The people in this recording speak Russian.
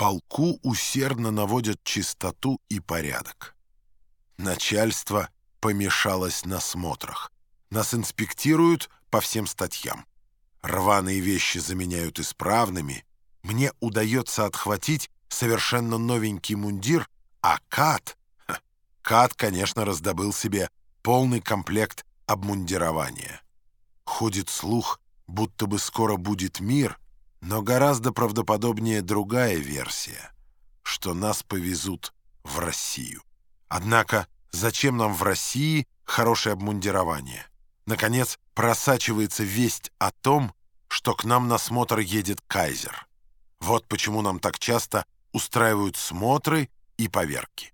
полку усердно наводят чистоту и порядок. Начальство помешалось на смотрах. Нас инспектируют по всем статьям. Рваные вещи заменяют исправными. Мне удается отхватить совершенно новенький мундир, а Кат... Кат, конечно, раздобыл себе полный комплект обмундирования. Ходит слух, будто бы скоро будет мир — но гораздо правдоподобнее другая версия, что нас повезут в Россию. Однако зачем нам в России хорошее обмундирование? Наконец, просачивается весть о том, что к нам на смотр едет кайзер. Вот почему нам так часто устраивают смотры и поверки.